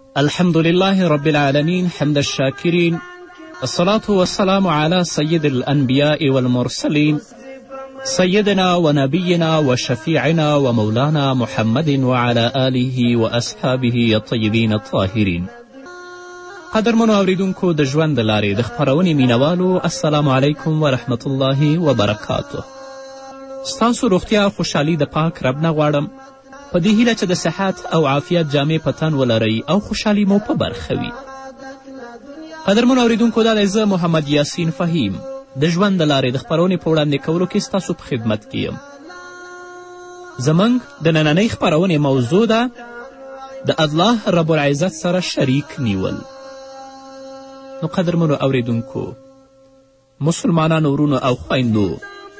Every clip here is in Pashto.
الحمد لله رب العالمين حمد الشاكرين الصلاة والسلام على سيد الأنبياء والمرسلين سيدنا ونبينا وشفيعنا ومولانا محمد وعلى آله وأصحابه الطيبين الطاهرين قدرمنو اوریدونکو د ژوند د لارې د خپرونې مینوالو السلام علیکم ورحمت الله وبرکاته ستاسو روغتیا خوشحالي د پاک رب نه غواړم په دې هیله چې د صحت او عافیت جامې په تن ولرئ او خوشحالي مو په برخه وي قدرمن اوریدونکو دا دی زه محمد یاسین فهیم د ژوند د لارې د خپرونې په وړاندې کولو کې ستاسو په خدمت کې یم زموږ د نننۍ خپرونې موضوع ده د الله رب العزت سره شریک نیول نو قدرمنو اوریدونکو مسلمانانو ورونو او خویندو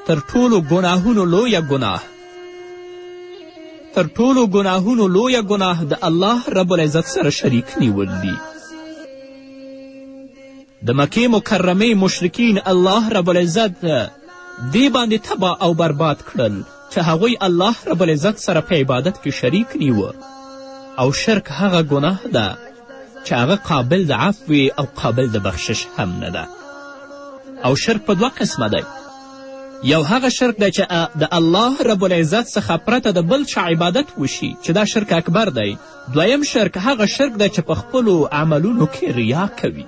تر ټولو ګناهونو لویه ګناه تر ټولو ګناهونو لویه ګناه د الله رب العزت سره شریک نیول دي د مکې مکرمې مشرکین الله رب العزت دې باندې تباه او برباد کړل چې هغوی الله رب العزت سره په عبادت کې شریک نیوه او شرک هغه ګناه ده چې هغه قابل د عفوې او قابل د بخشش هم نه ده او شرک په دوه قسمه دی یو هغه شرک دی چې د الله رب العزت څخه پرته د بل چا عبادت وشي چې دا شرک اکبر دی دویم شرک هغه شرک دی چې په خپلو عملونو کې ریا کوي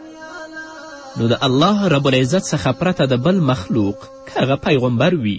نو د الله رب العزت څخه پرته د بل مخلوق که هغه پیغمبر وي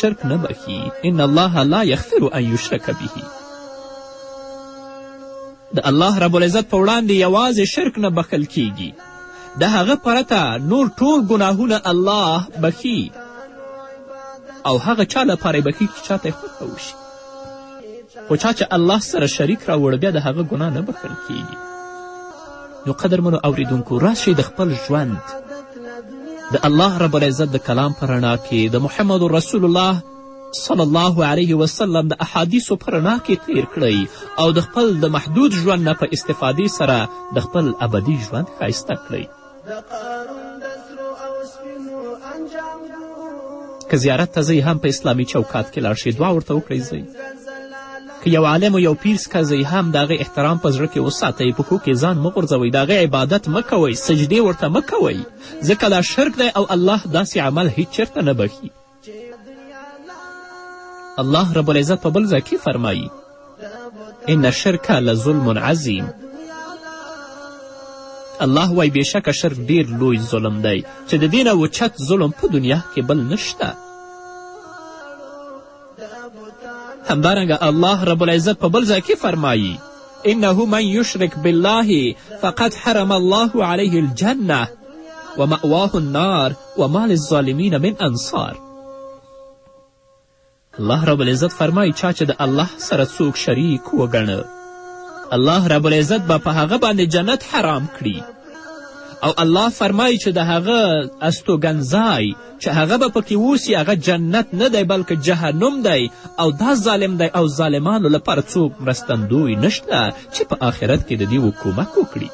شرک نه بخي ان الله لا یغفر ان یشرک به د الله رب العزت په وړاندې یوازې شرک نه بخښل کیږي د هغه پرته نور ټول ګناهونه الله بخي او هغه چا لپاره یې بخي چې چاته یې خوښه وشي خو چا چې الله سره شریک راوړ بیا د هغه ګناه نه بخښل کیږي نو قدرمنو اوریدونکو راشئ د خپل ژوند د الله رب العزت د کلام په رڼا کې د محمد رسول الله صلی الله علیه وسلم د احادیثو په رڼا کې تیر کړئ او د خپل د محدود ژوند نه په استفادې سره د خپل ابدي ژوند ښایسته کړئ د قارون د سرو او سپینو انجام که زیارت ته ځئ هم په اسلامي چوکات کې لاړ شئ دعا ورته وکړئ ځئ که یو عالم و یو پیر څخه ځئ هم د هغې احترام په زړه کې وساتئ پښو کې ځان مه غورځوئ د هغې عبادت مه کوئ سجدې ورته مه کوئ ځکه دا شرک دی او الله داسې عمل هیڅ چېرته نه بښي الله رب العزت په بل ځای کې فرمایي ان الشرک لظلم عظیم الله وای بېشکه شرک ډیر لوی ظلم دی چې د دې نه اوچت ظلم په دنیا کې بل نشته همدارنګه الله رب العزت په بل ځای کې فرمایي انه من یشرک بالله فقد حرم الله علیه الجنه و مأواه النار و ما للظالمین من انصار الله رب العزت فرمایي چا چې د الله سره څوک شریک وګڼه الله رب العزت به په هغه باندې جنت حرام کړي او الله فرمایي چې د هغه استوګنځای چې هغه به پکې اوسي هغه جنت نه دی بلکې جهنم دی او دا ظالم دی او ظالمانو لپاره څوک مرستندوی نشته چې په آخرت کې د دې کومک وکړي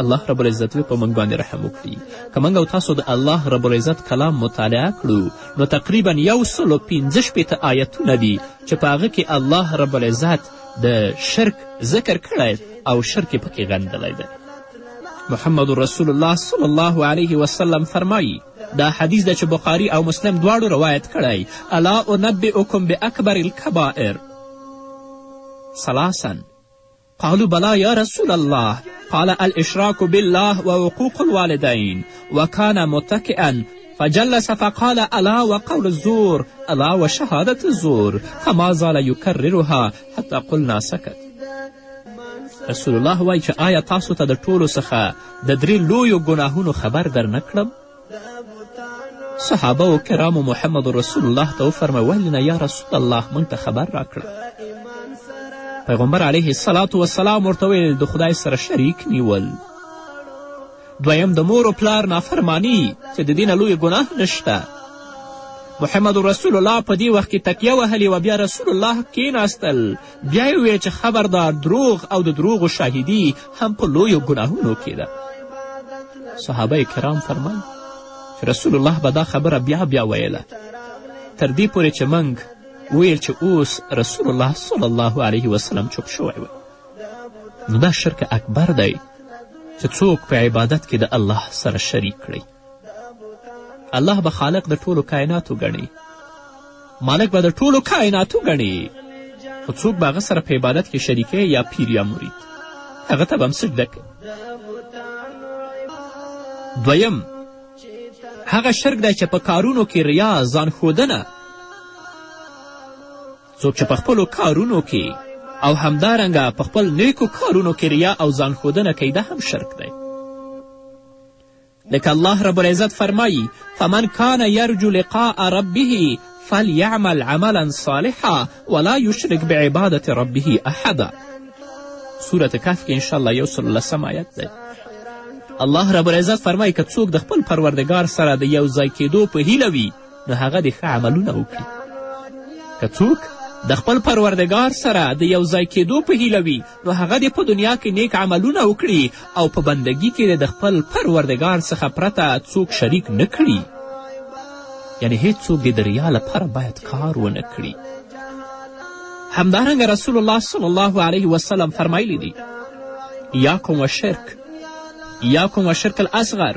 الله رب العزت دې په موږ باندې رحم وکړي که موږ او تاسو د الله رب العزت کلام مطالعه کړو نو تقریبا یو سلو پنځه شپېته آیتونه دي چې په هغه کې الله رب العزت د شرک ذکر کړی او شرک یې پکې غندلی دی محمد رسول الله صلی الله علیه وسلم فرمایی دا حدیث ده چې بخاری او مسلم دواړو روایت کړی الا انبئکم باکبر الکبائر ثلاثا قالو بلا یا رسول الله قال الاشراک بالله و عقوق الوالدین و کان متکئا فجلس فقال الا وقول الزور الا وشهادت الزور فما زال یکررها حتی قلنا سکت رسول الله وایي چې آیا تاسو ته د ټولو څخه د درې لویو ګناهونو خبر در نه کړم صحابه و کرامو محمد رسول الله ته وفرمویل نه یا رسول الله موږ ته خبر راکړه پیغمبر علیه السلام وسلام ورته ویل د خدای سره شریک نیول دویم د مور و پلار نافرمانی چې د دې نه لوی ګناه نشته محمد رسول الله په دې وخت کې تکیه وهلې وه بیا رسول الله کیناستل بیا یې وې چې خبردار دروغ او د دروغو شاهدي هم په لویو ګناهونو کې ده صحابه کرام فرمایي چې رسول الله به دا خبره بیا بیا ویله تر دې پورې چې موږ ویل چې اوس رسول الله صلی الله علیه وسلم چوپ شوی و نو دا شرک اکبر دی چې څوک په عبادت کې د الله سره شریک کړئ الله به خالق د ټولو کایناتو ګڼي مالک به د ټولو کایناتو ګڼي خو څوک به هغه سره په عبادت کې شریکی یا پیر یا مرید هغه ته به هم سجده کوي دویم هغه شرک دی چې په کارونو کې ریا ځان ښودنه څوک چې په خپلو کارونو کې او همدارنګه په خپل نیکو کارونو کې ریا او ځان ښودنه کوي دا هم شرک دی لکه الله رب العزت فرمایی فمن کان یرجو لقاء ربه فلیعمل عملا صالحا ولا یشرک بعبادت ربه احدا سورت کف کې انشاءالله یو سل لسم آیت دی الله رب العزت فرمایي که څوک د خپل پروردګار سره د یو ځای کېدو په هیله وي نو هغه دې ښه عملونه وکړي که څوک د خپل پروردګار سره د یو ځای کېدو په هیله وي نو هغه دې په دنیا کې نیک عملونه وکړي او په بندګي کې د خپل پروردګار څخه پرته څوک شریک نه کړي یعنې هیڅوک دې د ریا لپاره باید کار ونه کړي همدارنګه رسول الله صلی الله علیه وسلم فرمایلی دی یاکم و شرک یاکم و شرک الاصغر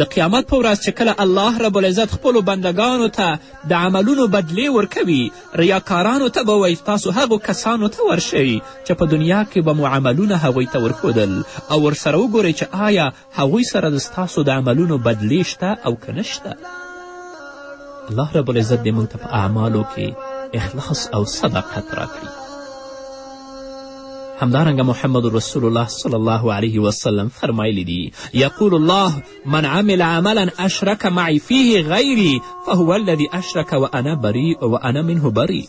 د قیامت په ورځ چې کله الله رب العزت خپلو بندګانو ته د عملونو بدلې ورکوي ریاکارانو ته به وایي تاسو هغو کسانو ته ورشئ چې په دنیا کې به مو عملونه هغوی ته ورښودل او ورسره وګورئ چې آیا هغوی سره د ستاسو د عملونو بدلې شته او که نه شته الله رب العزت دې موږ ته په اعمالو کې اخلاص او صداقت راکړي همدارنګه محمد رسول الله صلی الله علیه وسلم فرمایلی دي یقول الله من عمل عملا اشرک معی فیه غیری فهو الذي اشرک وانا بری وانا منه بری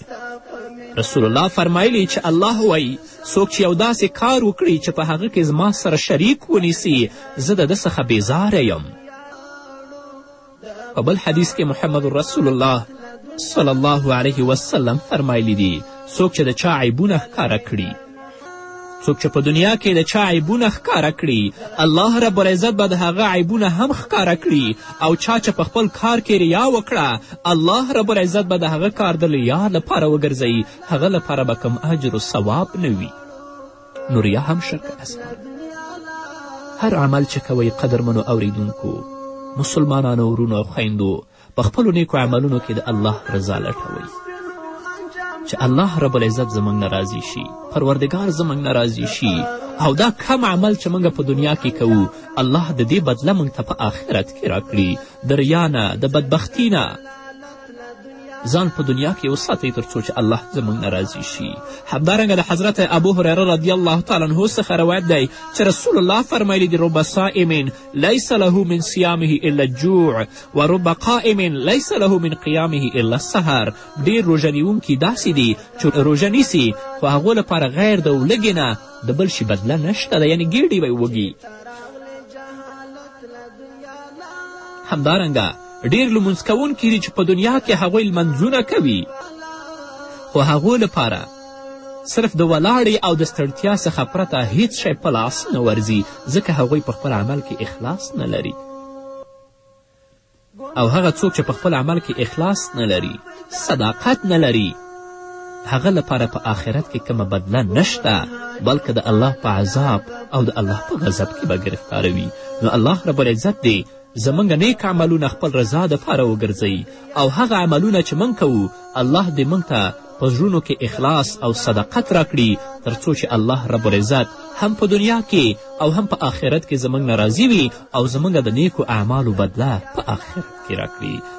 رسول الله فرمایلی چې الله وایي څوک چې یو داسې کار وکړي چې په هغه کې زما سره شریک ونیسي زه د ده څخه بیزاره یم په بل حدیث کې محمد رسول الله صلی الله علیه وسلم فرمایلی دي څوک چې د چا عیبونه ښکاره کړي څوک چې په دنیا کې د چا عیبونه ښکاره کړي الله رب العزت به د هغه عیبونه هم ښکاره کړي او چا چې په خپل کار کې ریا وکړه الله رب العزت به د هغه کار د لیا لپاره وګرځوي هغه لپاره به کوم اجر و ثواب نه وي نو ریا هم شرک اصغر هر عمل چې کوئ قدرمنو اوریدونکو مسلمانانو ورونو او خویندو په خپلو نیکو عملونو کې د الله رضا لټوئ چې الله رب العزت زموږ نه راضي شي پروردګار زموږ نه راضي شي او دا کم عمل چې موږ په دنیا کې کوو الله د دې بدله موږ ته په آخرت کې راکړي د ریا نه د بدبختي نه ځان په دنیا کې وساتئ تر څو چې الله زموږ نه راضي شي همدارنګه د حضرت ابو هریره رضی الله تعالی عنه څخه روایت دی چې رسول الله فرمایلی دي رب صائم لیس له من صیامه الا الجوع و رب قائم لیس له من قیامه الا السهر ډېر روژه نیونکي داسې دي چې روژه نیسي خو هغو لپاره غیر د ولږې نه د بل شي بدله نشته ده یعنې ګېډې به یې وږي همدارنګه ډېر لمونځ کوونکي دي چې په دنیا کې هغوی لمنځونه کوي خو هغو لپاره صرف د ولاړې او د ستړتیا څخه پرته هیڅ شی په لاس نه ورځي ځکه هغوی په خپل عمل کې اخلاص نه لري او هغه څوک چې په خپل عمل کې اخلاص نه لري صداقت نه لري هغه لپاره په آخرت کې کومه بدله نشته بلکې د الله په عذاب او د الله په غضب کې به ګرفتاروي نو الله رب العزت دې زمونږ نیک عملونه خپل رضا دپاره وګرځئ او هغه عملونه چې موږ کوو الله دې موږ ته په زړونو کې اخلاص او صداقت راکړي تر څو چې الله رب العزت هم په دنیا کې او هم په آخرت کې زموږ نه راضي وي او زموږ د نیکو اعمالو بدله په آخرت کې راکړي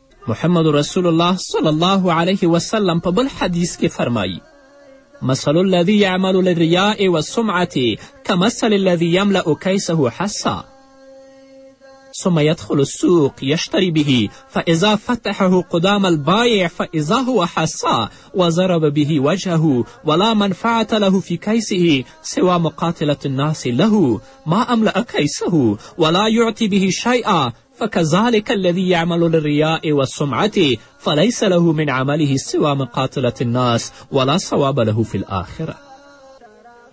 محمد رسول الله صلی الله علیه وسلم په بل حدیث کې فرمایی مثل الذي يعمل للرياء والسمعة كمثل الذي يملأ كيسه حسا ثم يدخل السوق يشتري به فإذا فتحه قدام البايع فإذا هو حصى وضرب به وجهه ولا منفعة له في كيسه سوى مقاتلة الناس له ما أملأ كيسه ولا يعطي به شيئا فکذلک الذی یعمل للریاء والسمعة فلیس له من عمله سوى مقاتلة الناس ولا ثواب له فی الآخرة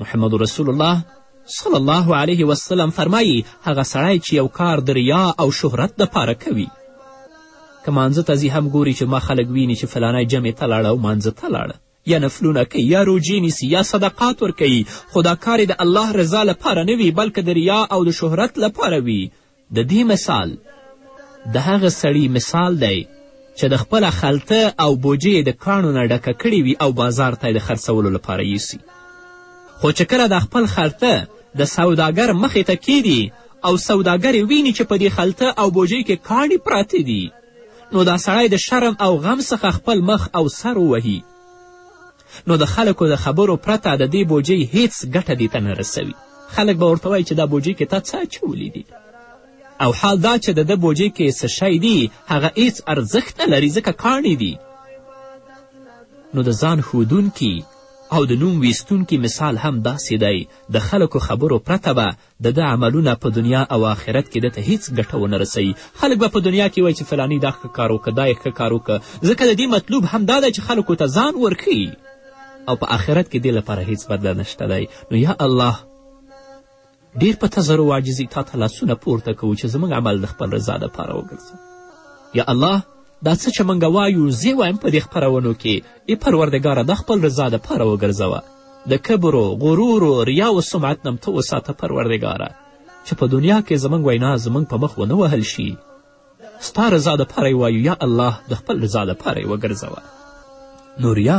محمد رسول الله صلی الله علیه وسلم فرمایی هغه سړی چې یو کار د ریا او شهرت دپاره کوي که مانځه ته ځي هم ګوري چې ما خلک ویني چې فلانی جمع ته لاړه او مانځه ته لاړه یا نفلونه کوي یا روژې نیسي یا صدقات ورکوي خو دا کار د الله رضا لپاره نه وي بلکې د ریا او د شهرت لپاره وي د دې مثال د هغه سړي مثال دی چې د خپله خلته او بوجې د کاڼو نه ډکه کړې وي او بازار ته د خرڅولو لپاره یوسي خو چې کله دا خپل خلته د سوداګر مخې ته کیدي او سوداګر ویني چې په دې خلته او بوجۍ کې کاڼي پراته دي نو دا سړی د شرم او غم څخه خپل مخ او سر ووهي نو د خلکو د خبرو پرته د دې بوجۍ هیڅ ګټه دې ته نه رسوي خلک به ورته وایي چې دا بوجۍ کې تا څه اچولي دي او حال دا چې د ده بوجۍ کې څه شی دي هغه هیڅ ارزښت نه لري ځکه کاڼي دي نو د ځان ښودونکي او د نوم ویستونکي مثال هم داسې دی د خلکو خبرو پرته به د ده عملونه په دنیا او آخرت کې ده ته هیڅ ګټه ونه رسوي خلک به په دنیا کې وایي چې فلانی دا ښه کار وکړه دا یې ښه کار وکړه ځکه د دې مطلوب هم دا دی چې خلکو ته ځان ورښیي او په آخرت کې دې لپاره هیڅ بدله نشته دی نو یا الله ډیر په تزرو عاجزي تا ته لاسونه پورته کوو چې زموږ عمل د خپل رضا دپاره وګرځوو یا الله دا څه چې موږ وایو زه وایم په دې خپرونو کې ای پروردګاره دا خپل رضا دپاره وګرځوه د کبرو غرورو ریا و سمعت نم ته وساته پروردګاره چې په دنیا کې زموږ وینا زموږ په مخ ونه وهل شي ستا رضا دپاره یې وایو یا الله د خپل رضا دپاره یې وګرځوه نو ریا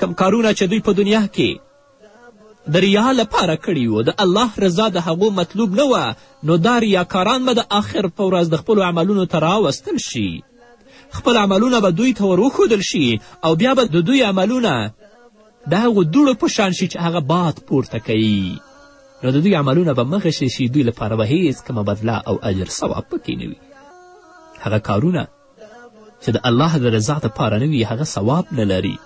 کوم کارونه چې دوی په دنیا کې د ریا لپاره کړي وو د الله رضا د هغو مطلوب نه وه نو دا ریاکاران به د آخر په ورځ د خپلو عملونو ته راوستل شي خپل عملونه به دوی ته ور وښودل شي او بیا به د دوی عملونه د هغو دوړو په شان شي چې هغه باد پورته کوي نو د دوی عملونه به مغشې شي دوی لپاره به هیڅ کومه بدله او اجر ثواب پکې نه وي هغه کارونه چې د الله د رضا دپاره نه وي هغه ثواب نه لري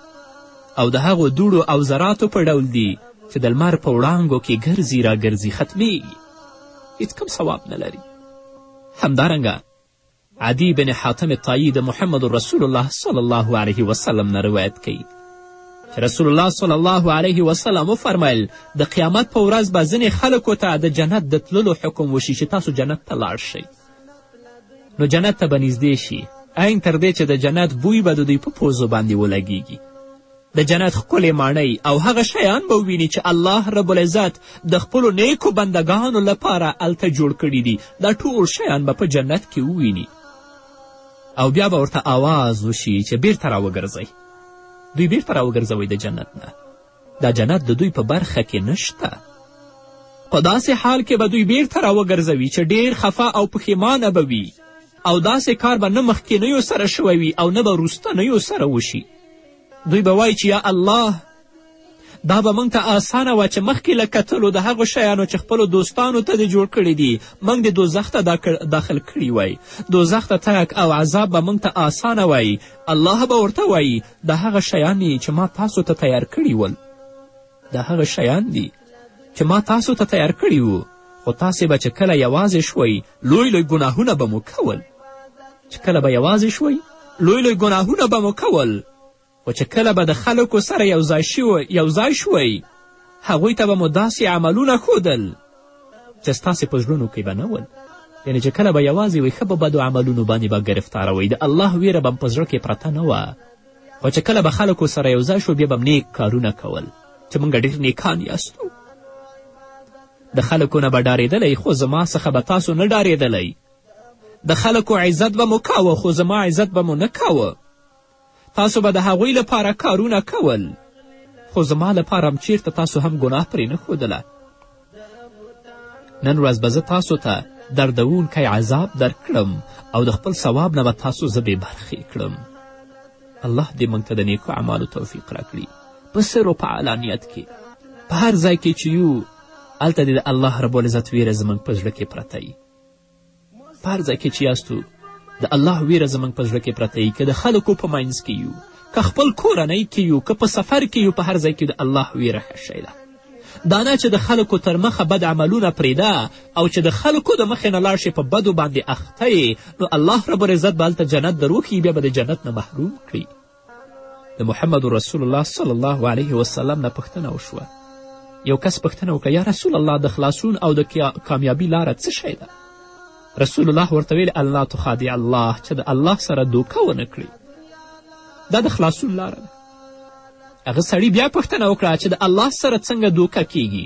او د هغو دوړو او ذراتو په ډول دي چې د لمر په وړانګو کې ګرځي راګرځي ختمیږي هیڅ کم ثواب نه لري همدارنګه عدی بن حاتم طایی د محمد رسول الله صلی الله علیه وسلم نه روایت کوي چې رسول الله صلی الله علیه وسلم وفرمیل د قیامت په ورځ به ځینې خلکو ته د جنت د تللو حکم وشي چې تاسو جنت ته لاړ شئ نو جنت ته به نږدې شي عین تر دې چې د جنت بوی به د دوی په پوزو باندې ولګیږي د جنت ښکلې ماڼۍ او هغه شیان به وویني چې الله رب العزت د خپلو نیکو بندګانو لپاره هلته جوړ کړي دي دا ټول شیان به په جنت کې وویني او بیا به ورته آواز وشي چې بیرته راوګرځئ دوی بیرته راوګرځوئ د جنت نه دا جنت د دوی په برخه کې نشته په داسې حال کې به دوی بیرته راوګرځوي چې ډیر خفه او پښیمانه به وي او داسې کار به نه مخکینیو سره شوی وي او نه به وروستنیو سره وشي دوی به وایي چې یا الله دا به موږ ته آسانه وه چې مخکې له کتلو د هغو شیانو چې خپلو دوستانو ته دې جوړ کړي دي موږ دې دوزخ ته داخل کړي وای دوزخ ته تک او عذاب به موږ ته آسانه وای الله به ورته وایي دا هغه شیان دي چې ما تاسو ته تیار کړي ول دا هغه شیان دي چې ما تاسو ته تیار کړي وو خو تاسې به چې کله یوازې شوئ لوی لوی ګناهونه به مو کول چې کله به یوازې شوئ لوی لوی ګناهونه به مو کول خو چې کله به د خلکو سره یو ځای شوئ هغوی ته به مو داسې عملونه ښودل چې ستاسې په زړونو کې به نه ول یعنې چې کله به یوازې وئ ښه په بدو عملونو باندې به ګرفتاروئ د الله ویره به په زړه کې پرته نه وه خو چې کله به خلکو سره یو ځای شو بیا به نیک کارونه کول چې موږ ډېر نیکان یاستو د خلکو نه به ډارېدلی خو زما څخه به تاسو نه ډارېدلی د خلکو عزت به مو کاوه خو زما عزت به مو نه کاوه تاسو به د هغوی لپاره کارونه کول خو زما لپاره هم چیرته تاسو هم ګناه پرې نه ښودله نن ورځ به زه تاسو ته دردوونکی عذاب درکړم او د خپل ثواب نه به تاسو زه بې برخې کړم الله دې موږ ته د نیکو اعمالو توفیق راکړي په سر و په علانیت کې په هر ځای کې چې یو هلته دې د الله رب العزت ویره زموږ په زړه کې پرته وي په هر ځای کې چې یاستو د الله ویره زموږ په زړه کې پرته یي که د خلکو په منځ کې یو که خپل کورنۍ کې یو که په سفر کې یو په هر ځای کې د الله ویره ښه شی ده دا نه چې د خلکو تر مخه بد عملونه پرېږده او چې د خلکو د مخې نه لاړ شې په بدو باندې اخته نو الله رب العزت به هلته جنت دروښي بیا به د جنت نه محروم کړي د محمد رسول الله صلی الله علیه وسلم نه پوښتنه وشوه یو کس پوښتنه وکړه یا رسول الله د خلاصون او د کامیابی لاره څه شی ده رسول الله ورته ویل الله تخادع الله چې د الله سره دوکه ونه کړي دا د خلاصون لاره ده هغه سړي بیا پوښتنه وکړه چې د الله سره څنګه دوکه کیږي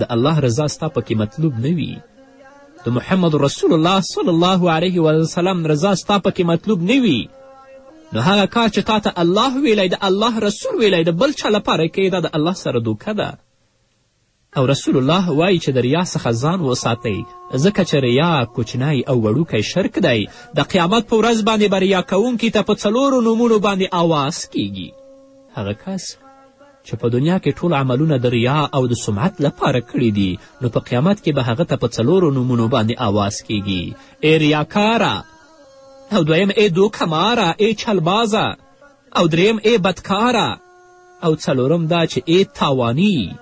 د الله رضا ستا پکې مطلوب نه وي د محمد رسول الله صلی الله علیه وسلم رضا ستا پکې مطلوب نه وي نو هغه کار چې تا ته الله ویلی د الله رسول ویلی د بل چا لپاره کوې دا د الله سره دوکه ده او رسول الله وایي چې د ریا څخه ځان وساتئ ځکه چې ریا کوچنی او وړوکی شرک دی د قیامت په ورځ باندې به ریا کوونکي ته په څلورو نومونو باندې آواز کیږي هغه کس چې په دنیا کې ټول عملونه د ریا او د سمعت لپاره کړي دي نو په قیامت کې به هغه ته په څلورو نومونو باندې آواز کیږي ای ریاکاره او دویم ای دوکماره ای چلبازه او دریم ای بدکاره او څلورم دا چې ای تاوانی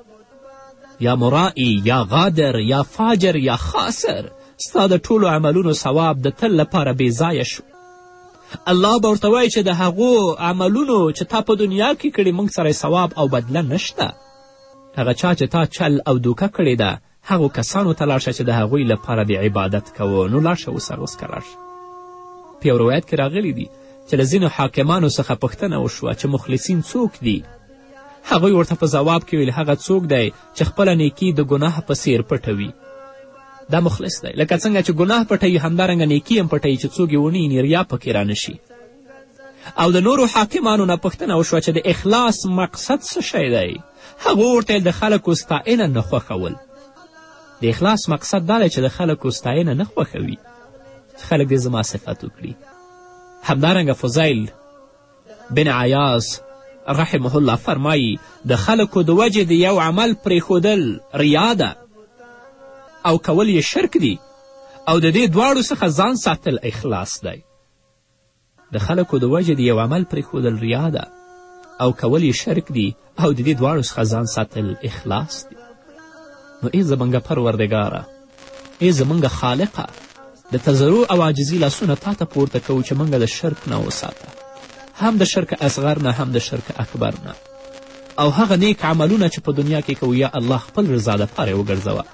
یا مرائی یا غادر یا فاجر یا خاسر ستا د ټولو عملونو ثواب د تل لپاره بې ځایه شو الله به ورته وایي چې د هغو عملونو چې تا په دنیا کې کړي موږ سره ثواب او بدله نشته هغه چا چې تا چل او دوکه کړې ده هغو کسانو ته لاړ شه چې د هغوی لپاره د عبادت کوو نو لاړ شه وسره اوسکه لاړ شه په یو روایت کې راغلی دي چې له ځینو حاکمانو څخه پوښتنه وشوه چې مخلصین څوک دي هغوی ورته په ځواب کې ویل هغه څوک دی چې خپله نیکي د ګناه په څیر پټوي دا مخلص دی لکه څنګه چې ګناه پټوي همدارنګه نیکي هم پټوي چې څوک یې ونه یې ریا پکې رانشي او د نورو حاکمانو نه پوښتنه وشوه چې د اخلاص مقصد څه شی دی هغو ورته د خلکو ستاینه نه خوښول د اخلاص مقصد دا دی چې د خلکو ستاینه نه خوښوي خلک دې زما صفت وکړي همدارنګه فضیل بن عیاس رحمه الله فرمایی د خلکو د وجې د یو عمل پرېښودل ریا ده او کول یې شرک دي او د دې دواړو څخه ځان ساتل اخلاص دی د خلکو د وجې د یو عمل پرېښودل ریا ده او کول یې شرک دي او د دې دواړو څخه ځان ساتل اخلاص دی نو ای زمونږ پروردګاره ای زمونږ خالقه د تضرع او عاجزي لاسونه تا ته پورته کوو چې موږ د شرک نه وساته هم د شرک اصغر نه هم د شرک اکبر نه او هغه نیک عملونه چې په دنیا کې کوو یا الله خپل رضا دپاره یې وګرځوه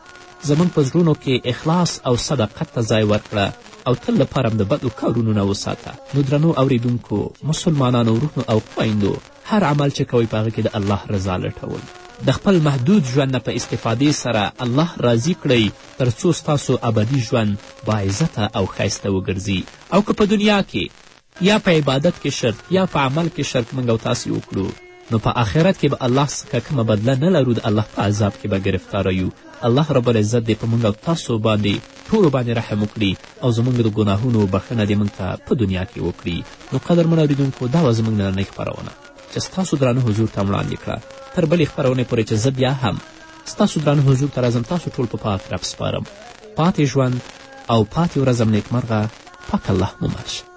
زموږ په زړونو کې اخلاص او صداقت ته ځای ورکړه او تل لپاره هم د بدو کارونو نه وساته نو درنو اوریدونکو مسلمانانو ورونو او خویندو هر عمل چې کوئ په هغه کې د الله رضا لټوئ. د خپل محدود ژوند نه په استفادې سره الله راضي کړئ تر څو ستاسو ابدي ژوند باعزته او ښایسته وګرځي او که په دنیا کې یا په عبادت کې شرک یا په عمل کې شرک موږ او تاسې وکړو نو په آخرت کې به الله څخه کومه بدله نه لرو د الله په عذاب کې به ګرفتاره یو الله رب العزت دې په موږ او تاسو باندې ټولو باندې رحم وکړي او زمونږ د ګناهونو بښنه دې مونږ ته په دنیا کې وکړي نو قدرمن اورېدونکو دا وه زمونږ نننۍ خپرونه چې ستاسو درانه حضور ته وړاندې کړه تر بلې خپرونې پورې چې زه بیا هم ستاسو درانه حضور ته راځم تاسو ټول په پاک رب سپارم پاتې ژوند او پاتې ورځم نیکمرغه پاک الله مو مل شه